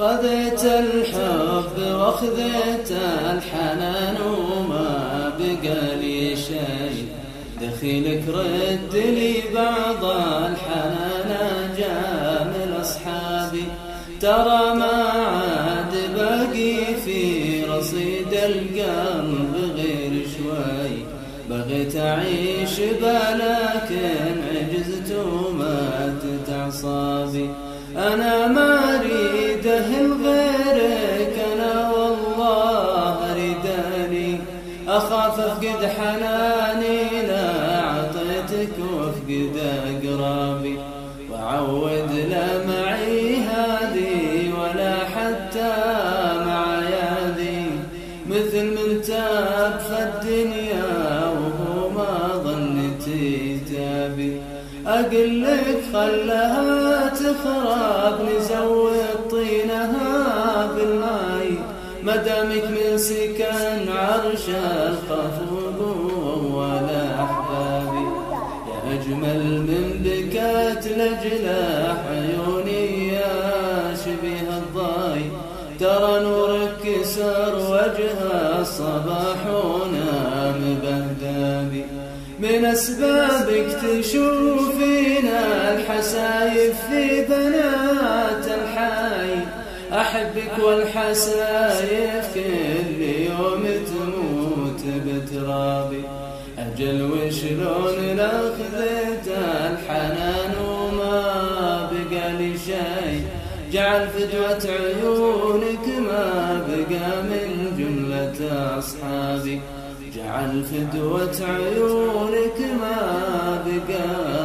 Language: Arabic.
خذيت الحب واخذيت الحنان وما بقى لي شيء. دخيلك رد لي بعض الحنان جامل اصحابي ترى ما عاد باقي في رصيد القلب غير شوي. بغيت أعيش بلكن عجزت وماتت اعصابي أنا ما اخاف افقد حناني لا أعطيتك وافقد أقرابي. وعود لا معي هذه ولا حتى مع يدي مثل من تاب الدنيا وهو ما ظنتي تابي أقول لك خلها تخرب نزود بالماي مدامك من سكن عرش الخفوق ولا أحبابي يا أجمل من بكات لجلة عيوني يا شبيه الضاي. ترى نورك كسر وجه الصباح ونام بهدابي من أسبابك تشوفينا الحسايف في الحي أحبك والحسايف كل يوم تموت بترابي. أجل وشلون لأخذت الحنان وما بقى لي شي. جعل فدوة عيونك ما بقى من جملة أصحابي. جعل فدوة عيونك ما بقى